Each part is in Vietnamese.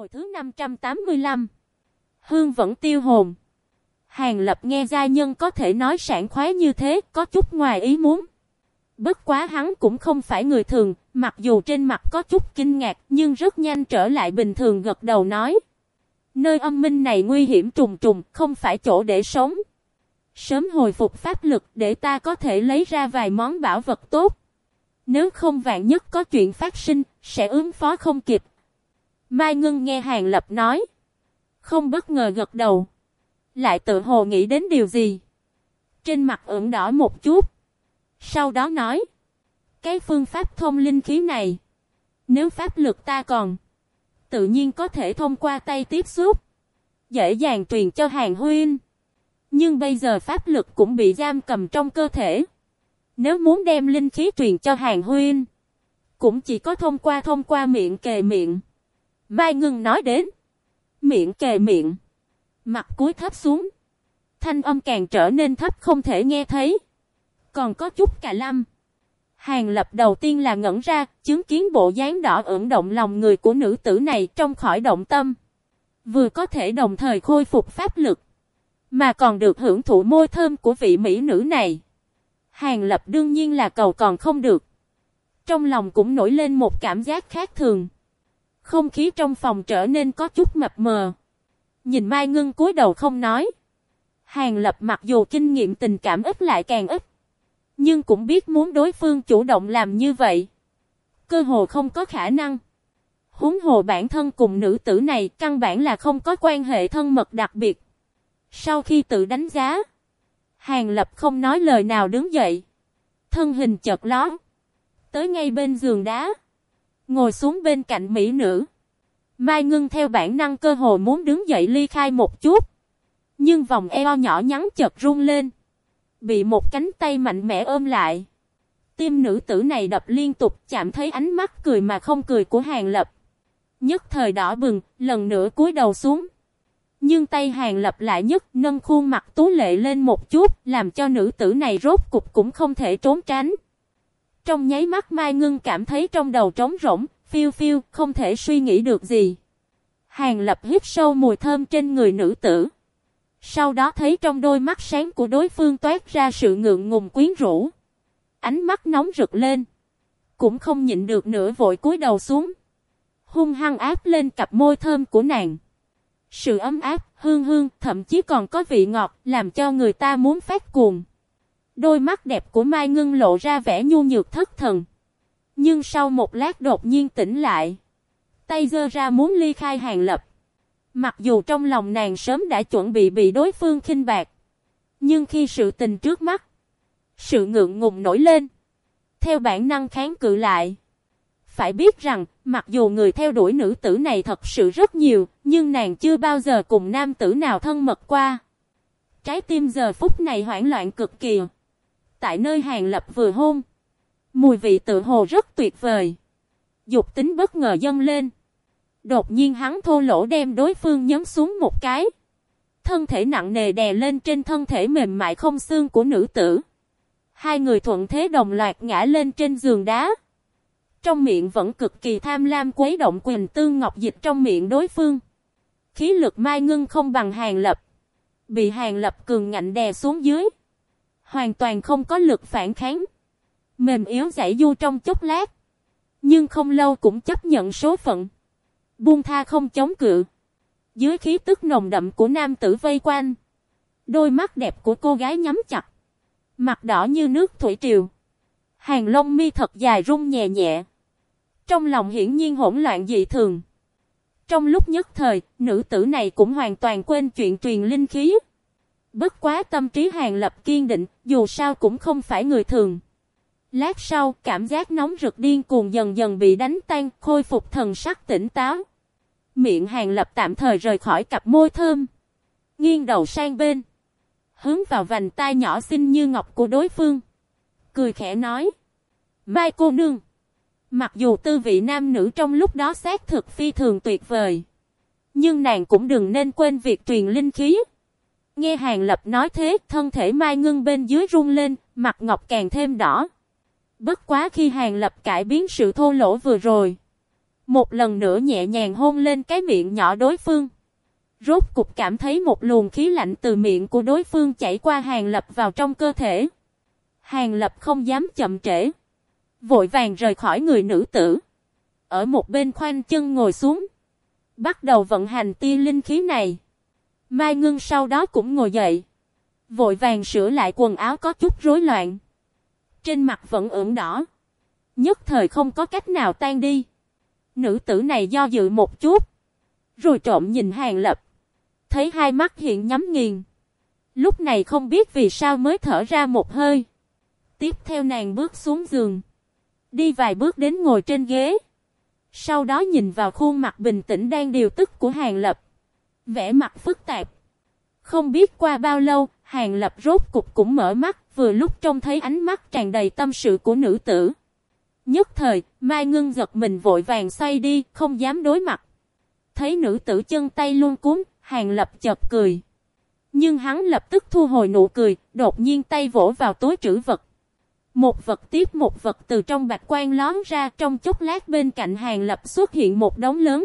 Hồi thứ 585 Hương vẫn tiêu hồn Hàng lập nghe gia nhân có thể nói sản khoái như thế, có chút ngoài ý muốn. Bất quá hắn cũng không phải người thường, mặc dù trên mặt có chút kinh ngạc, nhưng rất nhanh trở lại bình thường gật đầu nói. Nơi âm minh này nguy hiểm trùng trùng, không phải chỗ để sống. Sớm hồi phục pháp lực để ta có thể lấy ra vài món bảo vật tốt. Nếu không vạn nhất có chuyện phát sinh, sẽ ứng phó không kịp. Mai Ngân nghe Hàng Lập nói. Không bất ngờ gật đầu. Lại tự hồ nghĩ đến điều gì. Trên mặt ửng đỏ một chút. Sau đó nói. Cái phương pháp thông linh khí này. Nếu pháp lực ta còn. Tự nhiên có thể thông qua tay tiếp xúc. Dễ dàng truyền cho hàng huynh, Nhưng bây giờ pháp lực cũng bị giam cầm trong cơ thể. Nếu muốn đem linh khí truyền cho hàng huynh, Cũng chỉ có thông qua thông qua miệng kề miệng. Mai ngừng nói đến. Miệng kề miệng. Mặt cúi thấp xuống. Thanh âm càng trở nên thấp không thể nghe thấy. Còn có chút cả lâm. Hàng lập đầu tiên là ngẩn ra, chứng kiến bộ dáng đỏ ửng động lòng người của nữ tử này trong khỏi động tâm. Vừa có thể đồng thời khôi phục pháp lực. Mà còn được hưởng thụ môi thơm của vị mỹ nữ này. Hàng lập đương nhiên là cầu còn không được. Trong lòng cũng nổi lên một cảm giác khác thường. Không khí trong phòng trở nên có chút mập mờ. Nhìn Mai Ngân cúi đầu không nói. Hàng lập mặc dù kinh nghiệm tình cảm ít lại càng ít. Nhưng cũng biết muốn đối phương chủ động làm như vậy. Cơ hồ không có khả năng. Húng hồ bản thân cùng nữ tử này căn bản là không có quan hệ thân mật đặc biệt. Sau khi tự đánh giá. Hàng lập không nói lời nào đứng dậy. Thân hình chợt ló. Tới ngay bên giường đá. Ngồi xuống bên cạnh mỹ nữ. Mai Ngưng theo bản năng cơ hồ muốn đứng dậy ly khai một chút. Nhưng vòng eo nhỏ nhắn chợt run lên. Bị một cánh tay mạnh mẽ ôm lại. Tim nữ tử này đập liên tục chạm thấy ánh mắt cười mà không cười của Hàng Lập. Nhất thời đỏ bừng, lần nữa cúi đầu xuống. Nhưng tay Hàng Lập lại nhất nâng khuôn mặt tú lệ lên một chút, làm cho nữ tử này rốt cục cũng không thể trốn tránh. Trong nháy mắt Mai Ngưng cảm thấy trong đầu trống rỗng, phiêu phiêu, không thể suy nghĩ được gì. Hàng lập hít sâu mùi thơm trên người nữ tử. Sau đó thấy trong đôi mắt sáng của đối phương toát ra sự ngượng ngùng quyến rũ. Ánh mắt nóng rực lên. Cũng không nhịn được nữa vội cúi đầu xuống. Hung hăng áp lên cặp môi thơm của nàng. Sự ấm áp, hương hương, thậm chí còn có vị ngọt, làm cho người ta muốn phát cuồng. Đôi mắt đẹp của Mai Ngưng lộ ra vẻ nhu nhược thất thần. Nhưng sau một lát đột nhiên tỉnh lại. Tay dơ ra muốn ly khai hàng lập. Mặc dù trong lòng nàng sớm đã chuẩn bị bị đối phương khinh bạc. Nhưng khi sự tình trước mắt. Sự ngượng ngùng nổi lên. Theo bản năng kháng cự lại. Phải biết rằng, mặc dù người theo đuổi nữ tử này thật sự rất nhiều, nhưng nàng chưa bao giờ cùng nam tử nào thân mật qua. Trái tim giờ phút này hoảng loạn cực kỳ. Tại nơi hàng lập vừa hôn. Mùi vị tự hồ rất tuyệt vời. Dục tính bất ngờ dâng lên. Đột nhiên hắn thô lỗ đem đối phương nhấn xuống một cái. Thân thể nặng nề đè lên trên thân thể mềm mại không xương của nữ tử. Hai người thuận thế đồng loạt ngã lên trên giường đá. Trong miệng vẫn cực kỳ tham lam quấy động quyền tương ngọc dịch trong miệng đối phương. Khí lực mai ngưng không bằng hàng lập. Bị hàng lập cường ngạnh đè xuống dưới. Hoàn toàn không có lực phản kháng. Mềm yếu giải du trong chốc lát. Nhưng không lâu cũng chấp nhận số phận. Buông tha không chống cự. Dưới khí tức nồng đậm của nam tử vây quanh. Đôi mắt đẹp của cô gái nhắm chặt. Mặt đỏ như nước thủy triều. Hàng lông mi thật dài rung nhẹ nhẹ. Trong lòng hiển nhiên hỗn loạn dị thường. Trong lúc nhất thời, nữ tử này cũng hoàn toàn quên chuyện truyền linh khí. Bất quá tâm trí hàng lập kiên định, dù sao cũng không phải người thường. Lát sau, cảm giác nóng rực điên cuồng dần dần bị đánh tan, khôi phục thần sắc tỉnh táo. Miệng hàng lập tạm thời rời khỏi cặp môi thơm. Nghiêng đầu sang bên. Hướng vào vành tai nhỏ xinh như ngọc của đối phương. Cười khẽ nói. Mai cô nương. Mặc dù tư vị nam nữ trong lúc đó xác thực phi thường tuyệt vời. Nhưng nàng cũng đừng nên quên việc truyền linh khí. Nghe hàng lập nói thế, thân thể mai ngưng bên dưới rung lên, mặt ngọc càng thêm đỏ. Bất quá khi hàng lập cải biến sự thô lỗ vừa rồi. Một lần nữa nhẹ nhàng hôn lên cái miệng nhỏ đối phương. Rốt cục cảm thấy một luồng khí lạnh từ miệng của đối phương chảy qua hàng lập vào trong cơ thể. Hàng lập không dám chậm trễ. Vội vàng rời khỏi người nữ tử. Ở một bên khoanh chân ngồi xuống. Bắt đầu vận hành tia linh khí này. Mai ngưng sau đó cũng ngồi dậy. Vội vàng sửa lại quần áo có chút rối loạn. Trên mặt vẫn ửng đỏ. Nhất thời không có cách nào tan đi. Nữ tử này do dự một chút. Rồi trộm nhìn hàng lập. Thấy hai mắt hiện nhắm nghiền. Lúc này không biết vì sao mới thở ra một hơi. Tiếp theo nàng bước xuống giường. Đi vài bước đến ngồi trên ghế. Sau đó nhìn vào khuôn mặt bình tĩnh đang điều tức của Hàng Lập vẻ mặt phức tạp. Không biết qua bao lâu, Hàng Lập rốt cục cũng mở mắt, vừa lúc trông thấy ánh mắt tràn đầy tâm sự của nữ tử. Nhất thời, Mai Ngưng giật mình vội vàng xoay đi, không dám đối mặt. Thấy nữ tử chân tay luôn cuốn, Hàng Lập chợt cười. Nhưng hắn lập tức thu hồi nụ cười, đột nhiên tay vỗ vào túi trữ vật. Một vật tiếp một vật từ trong bạch quan lón ra trong chốc lát bên cạnh hàng lập xuất hiện một đống lớn.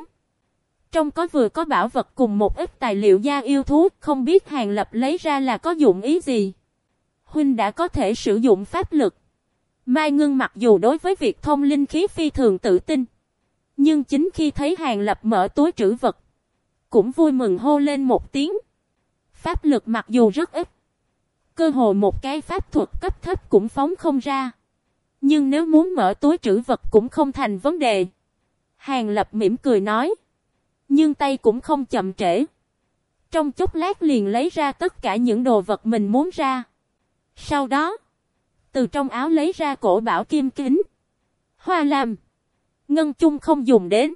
Trong có vừa có bảo vật cùng một ít tài liệu gia yêu thú, không biết hàng lập lấy ra là có dụng ý gì. Huynh đã có thể sử dụng pháp lực. Mai Ngưng mặc dù đối với việc thông linh khí phi thường tự tin. Nhưng chính khi thấy hàng lập mở túi trữ vật, cũng vui mừng hô lên một tiếng. Pháp lực mặc dù rất ít, Cơ hồ một cái pháp thuật cấp thấp cũng phóng không ra. Nhưng nếu muốn mở túi trữ vật cũng không thành vấn đề. Hàng lập mỉm cười nói. Nhưng tay cũng không chậm trễ. Trong chốc lát liền lấy ra tất cả những đồ vật mình muốn ra. Sau đó, từ trong áo lấy ra cổ bảo kim kính. Hoa làm. Ngân chung không dùng đến.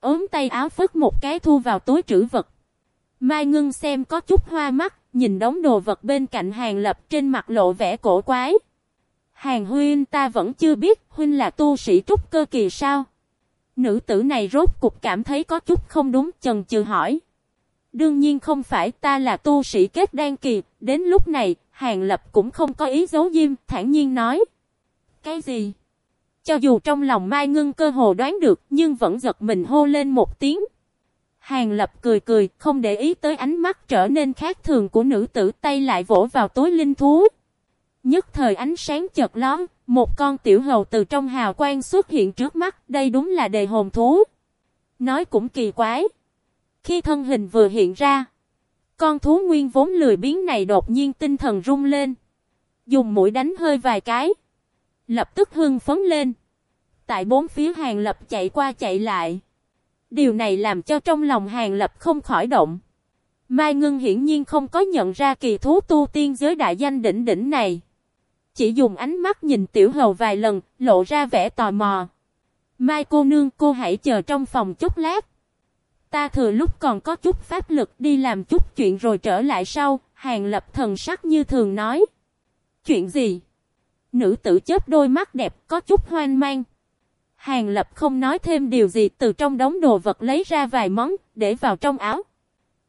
ốm tay áo phất một cái thu vào túi trữ vật. Mai ngưng xem có chút hoa mắt, nhìn đống đồ vật bên cạnh hàng lập trên mặt lộ vẻ cổ quái. Hàng huynh ta vẫn chưa biết huynh là tu sĩ trúc cơ kỳ sao. Nữ tử này rốt cục cảm thấy có chút không đúng chần chừ hỏi. Đương nhiên không phải ta là tu sĩ kết đan kỳ, đến lúc này, hàng lập cũng không có ý giấu diêm, thản nhiên nói. Cái gì? Cho dù trong lòng Mai Ngưng cơ hồ đoán được, nhưng vẫn giật mình hô lên một tiếng. Hàng lập cười cười, không để ý tới ánh mắt trở nên khác thường của nữ tử tay lại vỗ vào tối linh thú. Nhất thời ánh sáng chợt lón, một con tiểu hầu từ trong hào quang xuất hiện trước mắt, đây đúng là đề hồn thú. Nói cũng kỳ quái. Khi thân hình vừa hiện ra, con thú nguyên vốn lười biến này đột nhiên tinh thần rung lên. Dùng mũi đánh hơi vài cái. Lập tức hưng phấn lên. Tại bốn phía hàng lập chạy qua chạy lại. Điều này làm cho trong lòng hàng lập không khỏi động. Mai Ngân hiển nhiên không có nhận ra kỳ thú tu tiên giới đại danh đỉnh đỉnh này. Chỉ dùng ánh mắt nhìn tiểu hầu vài lần, lộ ra vẻ tò mò. Mai cô nương cô hãy chờ trong phòng chút lát. Ta thừa lúc còn có chút pháp lực đi làm chút chuyện rồi trở lại sau, hàng lập thần sắc như thường nói. Chuyện gì? Nữ tử chớp đôi mắt đẹp có chút hoang mang. Hàng Lập không nói thêm điều gì từ trong đống đồ vật lấy ra vài món, để vào trong áo.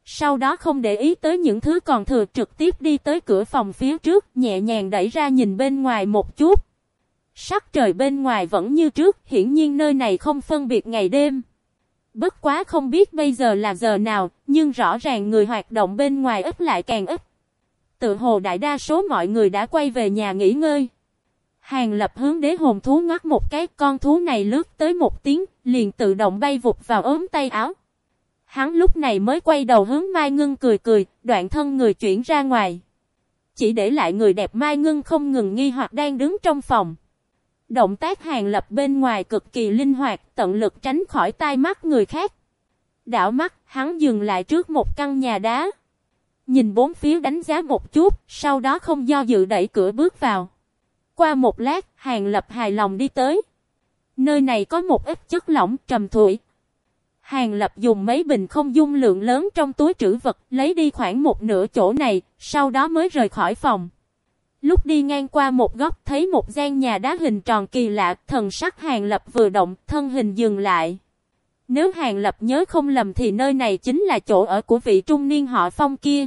Sau đó không để ý tới những thứ còn thừa trực tiếp đi tới cửa phòng phía trước, nhẹ nhàng đẩy ra nhìn bên ngoài một chút. Sắc trời bên ngoài vẫn như trước, hiển nhiên nơi này không phân biệt ngày đêm. Bất quá không biết bây giờ là giờ nào, nhưng rõ ràng người hoạt động bên ngoài ít lại càng ít. Tự hồ đại đa số mọi người đã quay về nhà nghỉ ngơi. Hàng lập hướng đế hồn thú ngoắt một cái con thú này lướt tới một tiếng, liền tự động bay vụt vào ốm tay áo. Hắn lúc này mới quay đầu hướng Mai Ngân cười cười, đoạn thân người chuyển ra ngoài. Chỉ để lại người đẹp Mai Ngân không ngừng nghi hoặc đang đứng trong phòng. Động tác hàng lập bên ngoài cực kỳ linh hoạt, tận lực tránh khỏi tai mắt người khác. Đảo mắt, hắn dừng lại trước một căn nhà đá. Nhìn bốn phía đánh giá một chút, sau đó không do dự đẩy cửa bước vào. Qua một lát, Hàng Lập hài lòng đi tới. Nơi này có một ít chất lỏng trầm thủy. Hàng Lập dùng mấy bình không dung lượng lớn trong túi trữ vật, lấy đi khoảng một nửa chỗ này, sau đó mới rời khỏi phòng. Lúc đi ngang qua một góc thấy một gian nhà đá hình tròn kỳ lạ, thần sắc Hàng Lập vừa động, thân hình dừng lại. Nếu Hàng Lập nhớ không lầm thì nơi này chính là chỗ ở của vị trung niên họ phong kia.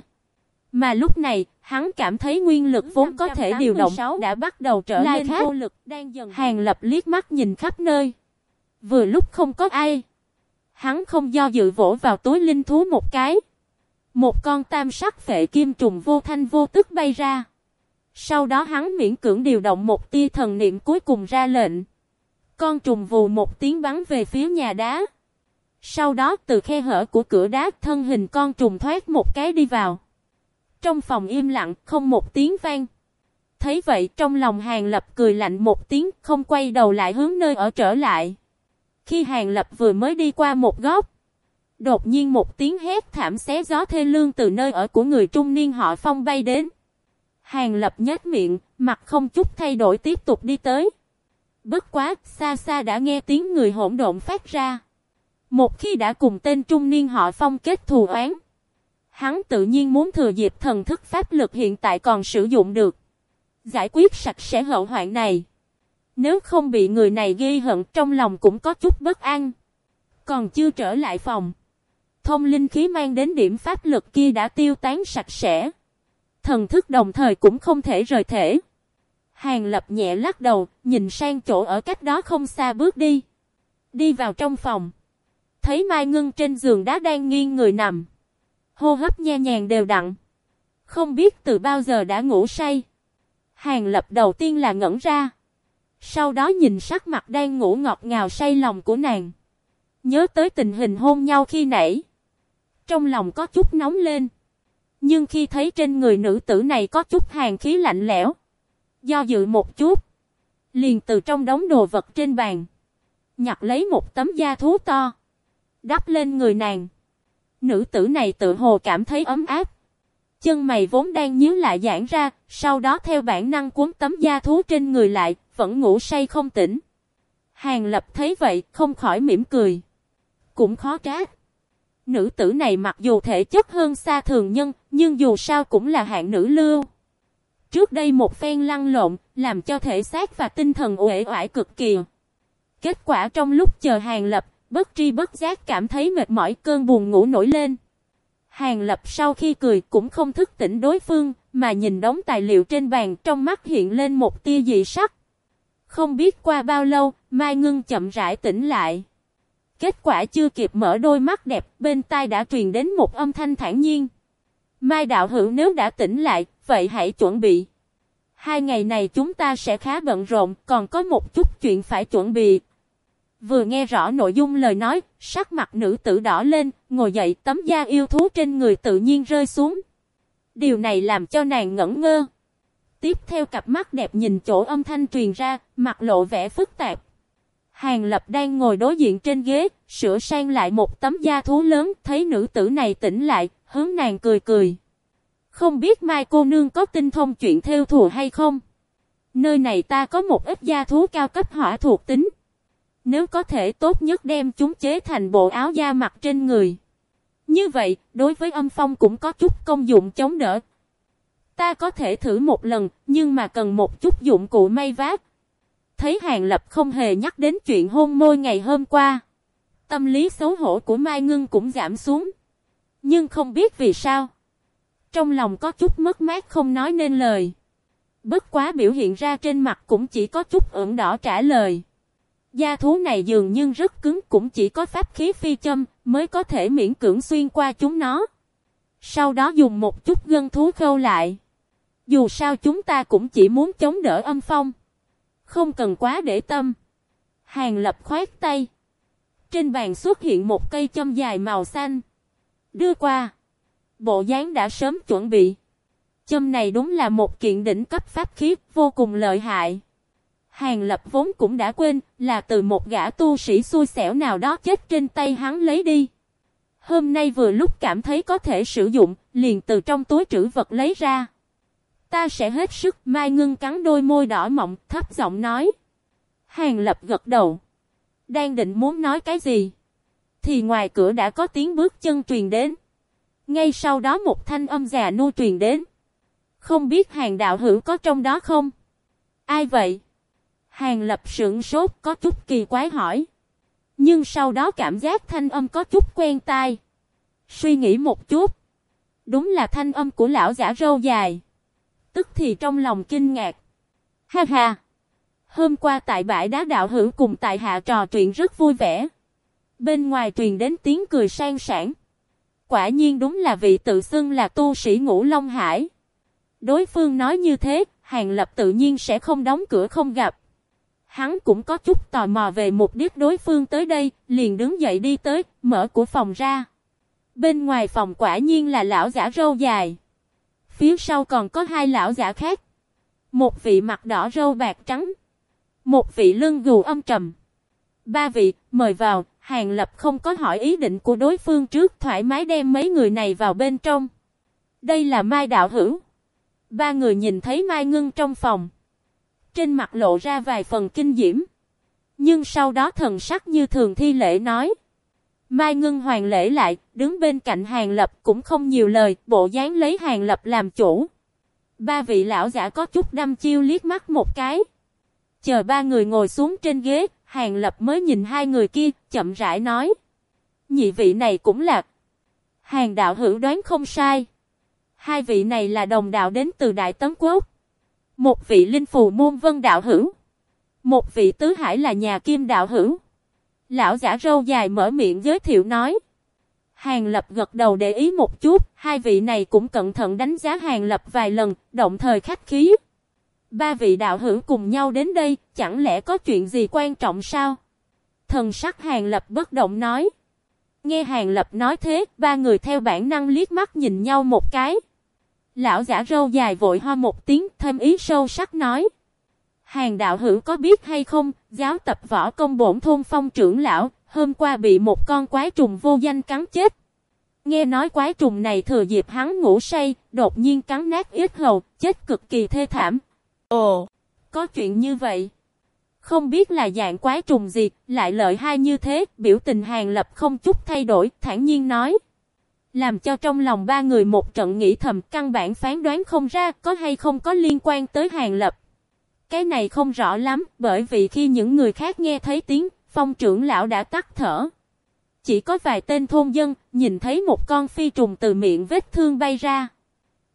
Mà lúc này, hắn cảm thấy nguyên lực vốn có thể điều động đã bắt đầu trở nên vô lực, đang dần hàng lập liếc mắt nhìn khắp nơi. Vừa lúc không có ai. Hắn không do dự vỗ vào túi linh thú một cái. Một con tam sắc phệ kim trùng vô thanh vô tức bay ra. Sau đó hắn miễn cưỡng điều động một tia thần niệm cuối cùng ra lệnh. Con trùng vù một tiếng bắn về phía nhà đá. Sau đó từ khe hở của cửa đá thân hình con trùng thoát một cái đi vào. Trong phòng im lặng không một tiếng vang. Thấy vậy trong lòng hàng lập cười lạnh một tiếng không quay đầu lại hướng nơi ở trở lại. Khi hàng lập vừa mới đi qua một góc. Đột nhiên một tiếng hét thảm xé gió thê lương từ nơi ở của người trung niên họ phong bay đến. Hàng lập nhếch miệng, mặt không chút thay đổi tiếp tục đi tới. Bất quá, xa xa đã nghe tiếng người hỗn độn phát ra. Một khi đã cùng tên trung niên họ phong kết thù oán. Hắn tự nhiên muốn thừa dịp thần thức pháp lực hiện tại còn sử dụng được. Giải quyết sạch sẽ hậu hoạn này. Nếu không bị người này ghi hận trong lòng cũng có chút bất an. Còn chưa trở lại phòng. Thông linh khí mang đến điểm pháp lực kia đã tiêu tán sạch sẽ. Thần thức đồng thời cũng không thể rời thể. Hàng lập nhẹ lắc đầu, nhìn sang chỗ ở cách đó không xa bước đi. Đi vào trong phòng. Thấy Mai Ngưng trên giường đá đang nghiêng người nằm. Hô hấp nhẹ nhàng đều đặn. Không biết từ bao giờ đã ngủ say. Hàng lập đầu tiên là ngẩn ra. Sau đó nhìn sắc mặt đang ngủ ngọt ngào say lòng của nàng. Nhớ tới tình hình hôn nhau khi nãy. Trong lòng có chút nóng lên. Nhưng khi thấy trên người nữ tử này có chút hàng khí lạnh lẽo. Do dự một chút. Liền từ trong đống đồ vật trên bàn. Nhặt lấy một tấm da thú to. Đắp lên người nàng. Nữ tử này tự hồ cảm thấy ấm áp. Chân mày vốn đang nhíu lại giãn ra. Sau đó theo bản năng cuốn tấm da thú trên người lại. Vẫn ngủ say không tỉnh. Hàng lập thấy vậy không khỏi mỉm cười. Cũng khó trách. Nữ tử này mặc dù thể chất hơn xa thường nhân, nhưng dù sao cũng là hạng nữ lưu. Trước đây một phen lăn lộn, làm cho thể xác và tinh thần uể oải cực kỳ. Kết quả trong lúc chờ hàng lập, bất tri bất giác cảm thấy mệt mỏi cơn buồn ngủ nổi lên. Hàng lập sau khi cười cũng không thức tỉnh đối phương, mà nhìn đống tài liệu trên bàn trong mắt hiện lên một tia dị sắc. Không biết qua bao lâu, Mai Ngưng chậm rãi tỉnh lại. Kết quả chưa kịp mở đôi mắt đẹp, bên tai đã truyền đến một âm thanh thản nhiên. Mai đạo hữu nếu đã tỉnh lại, vậy hãy chuẩn bị. Hai ngày này chúng ta sẽ khá bận rộn, còn có một chút chuyện phải chuẩn bị. Vừa nghe rõ nội dung lời nói, sắc mặt nữ tử đỏ lên, ngồi dậy tấm da yêu thú trên người tự nhiên rơi xuống. Điều này làm cho nàng ngẩn ngơ. Tiếp theo cặp mắt đẹp nhìn chỗ âm thanh truyền ra, mặt lộ vẻ phức tạp. Hàng Lập đang ngồi đối diện trên ghế, sửa sang lại một tấm da thú lớn, thấy nữ tử này tỉnh lại, hướng nàng cười cười. Không biết Mai cô nương có tinh thông chuyện theo thù hay không? Nơi này ta có một ít da thú cao cấp hỏa thuộc tính. Nếu có thể tốt nhất đem chúng chế thành bộ áo da mặc trên người. Như vậy, đối với âm phong cũng có chút công dụng chống đỡ. Ta có thể thử một lần, nhưng mà cần một chút dụng cụ may vác, Thấy Hàng Lập không hề nhắc đến chuyện hôn môi ngày hôm qua. Tâm lý xấu hổ của Mai Ngưng cũng giảm xuống. Nhưng không biết vì sao. Trong lòng có chút mất mát không nói nên lời. Bất quá biểu hiện ra trên mặt cũng chỉ có chút ửng đỏ trả lời gia thú này dường như rất cứng, cũng chỉ có pháp khí phi châm mới có thể miễn cưỡng xuyên qua chúng nó. Sau đó dùng một chút gân thú khâu lại. Dù sao chúng ta cũng chỉ muốn chống đỡ âm phong. Không cần quá để tâm. Hàng lập khoát tay. Trên bàn xuất hiện một cây châm dài màu xanh. Đưa qua. Bộ dáng đã sớm chuẩn bị. Châm này đúng là một kiện đỉnh cấp pháp khí vô cùng lợi hại. Hàng lập vốn cũng đã quên là từ một gã tu sĩ xui xẻo nào đó chết trên tay hắn lấy đi. Hôm nay vừa lúc cảm thấy có thể sử dụng, liền từ trong túi trữ vật lấy ra. Ta sẽ hết sức, Mai Ngưng cắn đôi môi đỏ mọng, thấp giọng nói. Hàng lập gật đầu. Đang định muốn nói cái gì? Thì ngoài cửa đã có tiếng bước chân truyền đến. Ngay sau đó một thanh âm già nô truyền đến. Không biết hàng đạo hữu có trong đó không? Ai vậy? Hàng lập sững sốt có chút kỳ quái hỏi. Nhưng sau đó cảm giác thanh âm có chút quen tai. Suy nghĩ một chút. Đúng là thanh âm của lão giả râu dài tức thì trong lòng kinh ngạc. Ha ha! Hôm qua tại bãi đá đạo hữu cùng tại hạ trò chuyện rất vui vẻ. Bên ngoài truyền đến tiếng cười sang sảng. Quả nhiên đúng là vị tự xưng là tu sĩ ngũ Long Hải. Đối phương nói như thế, Hàng Lập tự nhiên sẽ không đóng cửa không gặp. Hắn cũng có chút tò mò về mục đích đối phương tới đây, liền đứng dậy đi tới, mở cửa phòng ra. Bên ngoài phòng quả nhiên là lão giả râu dài. Phía sau còn có hai lão giả khác. Một vị mặt đỏ râu bạc trắng. Một vị lưng gù âm trầm. Ba vị, mời vào, Hàng Lập không có hỏi ý định của đối phương trước thoải mái đem mấy người này vào bên trong. Đây là Mai Đạo Hữu. Ba người nhìn thấy Mai Ngưng trong phòng. Trên mặt lộ ra vài phần kinh diễm. Nhưng sau đó thần sắc như thường thi lễ nói. Mai Ngưng hoàng lễ lại, đứng bên cạnh Hàng Lập cũng không nhiều lời, bộ dáng lấy Hàng Lập làm chủ. Ba vị lão giả có chút đăm chiêu liếc mắt một cái. Chờ ba người ngồi xuống trên ghế, Hàng Lập mới nhìn hai người kia, chậm rãi nói. Nhị vị này cũng là. Hàng đạo hữu đoán không sai. Hai vị này là đồng đạo đến từ Đại Tấn Quốc. Một vị linh phù môn vân đạo hữu. Một vị tứ hải là nhà kim đạo hữu. Lão giả râu dài mở miệng giới thiệu nói. Hàng Lập gật đầu để ý một chút, hai vị này cũng cẩn thận đánh giá Hàng Lập vài lần, động thời khách khí. Ba vị đạo hữu cùng nhau đến đây, chẳng lẽ có chuyện gì quan trọng sao? Thần sắc Hàng Lập bất động nói. Nghe Hàng Lập nói thế, ba người theo bản năng liếc mắt nhìn nhau một cái. Lão giả râu dài vội ho một tiếng, thêm ý sâu sắc nói. Hàng đạo hữu có biết hay không, giáo tập võ công bổn thôn phong trưởng lão, hôm qua bị một con quái trùng vô danh cắn chết. Nghe nói quái trùng này thừa dịp hắn ngủ say, đột nhiên cắn nát ít hầu, chết cực kỳ thê thảm. Ồ, có chuyện như vậy. Không biết là dạng quái trùng gì, lại lợi hai như thế, biểu tình hàng lập không chút thay đổi, thản nhiên nói. Làm cho trong lòng ba người một trận nghĩ thầm căn bản phán đoán không ra có hay không có liên quan tới hàng lập. Cái này không rõ lắm, bởi vì khi những người khác nghe thấy tiếng, phong trưởng lão đã tắt thở. Chỉ có vài tên thôn dân, nhìn thấy một con phi trùng từ miệng vết thương bay ra.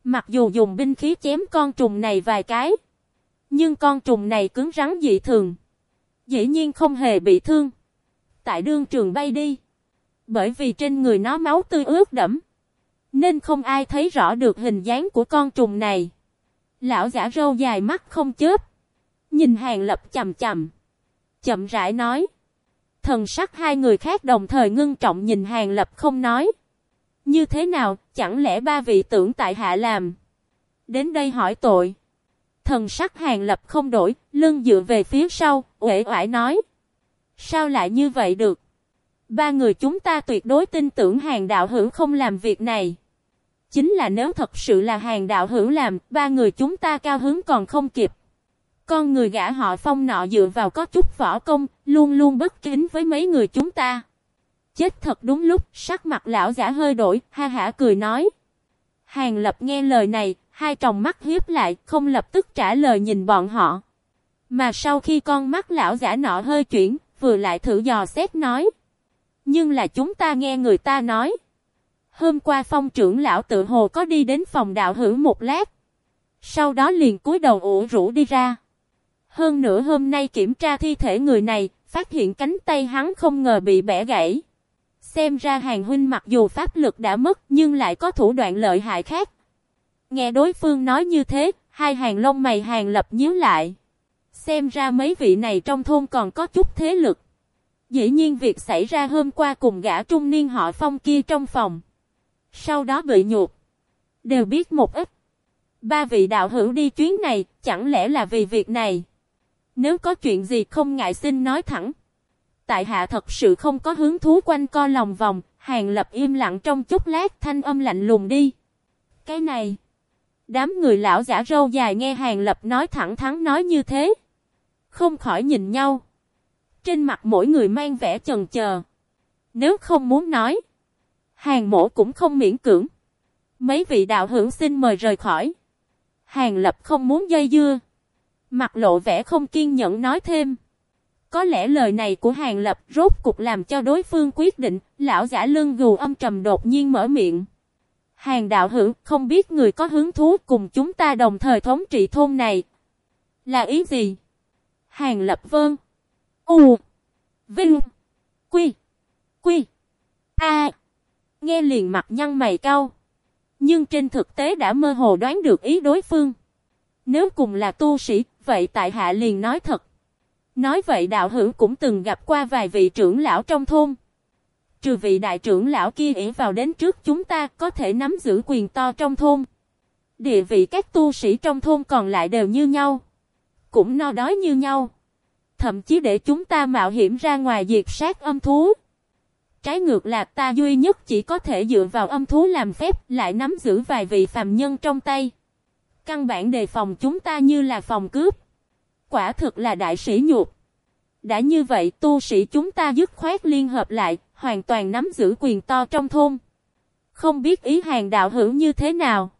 Mặc dù dùng binh khí chém con trùng này vài cái, nhưng con trùng này cứng rắn dị thường. Dĩ nhiên không hề bị thương. Tại đương trường bay đi. Bởi vì trên người nó máu tươi ướt đẫm. Nên không ai thấy rõ được hình dáng của con trùng này. Lão giả râu dài mắt không chớp. Nhìn hàng lập chầm chầm. Chậm rãi nói. Thần sắc hai người khác đồng thời ngưng trọng nhìn hàng lập không nói. Như thế nào, chẳng lẽ ba vị tưởng tại hạ làm? Đến đây hỏi tội. Thần sắc hàng lập không đổi, lưng dựa về phía sau, uể oải nói. Sao lại như vậy được? Ba người chúng ta tuyệt đối tin tưởng hàng đạo hữu không làm việc này. Chính là nếu thật sự là hàng đạo hữu làm, ba người chúng ta cao hứng còn không kịp. Con người gã họ phong nọ dựa vào có chút võ công, luôn luôn bất kính với mấy người chúng ta. Chết thật đúng lúc, sắc mặt lão giả hơi đổi, ha hả cười nói. Hàng lập nghe lời này, hai tròng mắt hiếp lại, không lập tức trả lời nhìn bọn họ. Mà sau khi con mắt lão giả nọ hơi chuyển, vừa lại thử dò xét nói. Nhưng là chúng ta nghe người ta nói. Hôm qua phong trưởng lão tự hồ có đi đến phòng đạo hữu một lát. Sau đó liền cúi đầu ủ rũ đi ra. Hơn nữa hôm nay kiểm tra thi thể người này, phát hiện cánh tay hắn không ngờ bị bẻ gãy. Xem ra hàng huynh mặc dù pháp lực đã mất nhưng lại có thủ đoạn lợi hại khác. Nghe đối phương nói như thế, hai hàng lông mày hàng lập nhíu lại. Xem ra mấy vị này trong thôn còn có chút thế lực. Dĩ nhiên việc xảy ra hôm qua cùng gã trung niên họ phong kia trong phòng. Sau đó bị nhuột. Đều biết một ít. Ba vị đạo hữu đi chuyến này, chẳng lẽ là vì việc này? Nếu có chuyện gì không ngại xin nói thẳng. Tại hạ thật sự không có hứng thú quanh co lòng vòng, hàng lập im lặng trong chút lát thanh âm lạnh lùng đi. Cái này, đám người lão giả râu dài nghe hàng lập nói thẳng thắn nói như thế. Không khỏi nhìn nhau. Trên mặt mỗi người mang vẻ chần chờ. Nếu không muốn nói, hàng mổ cũng không miễn cưỡng. Mấy vị đạo hữu xin mời rời khỏi. Hàng lập không muốn dây dưa. Mặt lộ vẻ không kiên nhẫn nói thêm. Có lẽ lời này của Hàng Lập rốt cục làm cho đối phương quyết định, lão giả lưng gù âm trầm đột nhiên mở miệng. Hàng đạo hữu không biết người có hứng thú cùng chúng ta đồng thời thống trị thôn này. Là ý gì? Hàng Lập vâng U. Vinh. Quy. Quy. A. Nghe liền mặt nhăn mày cau. Nhưng trên thực tế đã mơ hồ đoán được ý đối phương. Nếu cùng là tu sĩ, vậy tại hạ liền nói thật. Nói vậy đạo hữu cũng từng gặp qua vài vị trưởng lão trong thôn. Trừ vị đại trưởng lão kia ỉ vào đến trước chúng ta có thể nắm giữ quyền to trong thôn. Địa vị các tu sĩ trong thôn còn lại đều như nhau. Cũng no đói như nhau. Thậm chí để chúng ta mạo hiểm ra ngoài diệt sát âm thú. Trái ngược là ta duy nhất chỉ có thể dựa vào âm thú làm phép lại nắm giữ vài vị phàm nhân trong tay. Căn bản đề phòng chúng ta như là phòng cướp. Quả thực là đại sĩ nhục. Đã như vậy tu sĩ chúng ta dứt khoát liên hợp lại, hoàn toàn nắm giữ quyền to trong thôn. Không biết ý hàng đạo hữu như thế nào.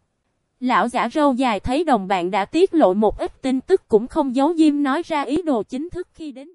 Lão giả râu dài thấy đồng bạn đã tiết lộ một ít tin tức cũng không giấu diêm nói ra ý đồ chính thức khi đến.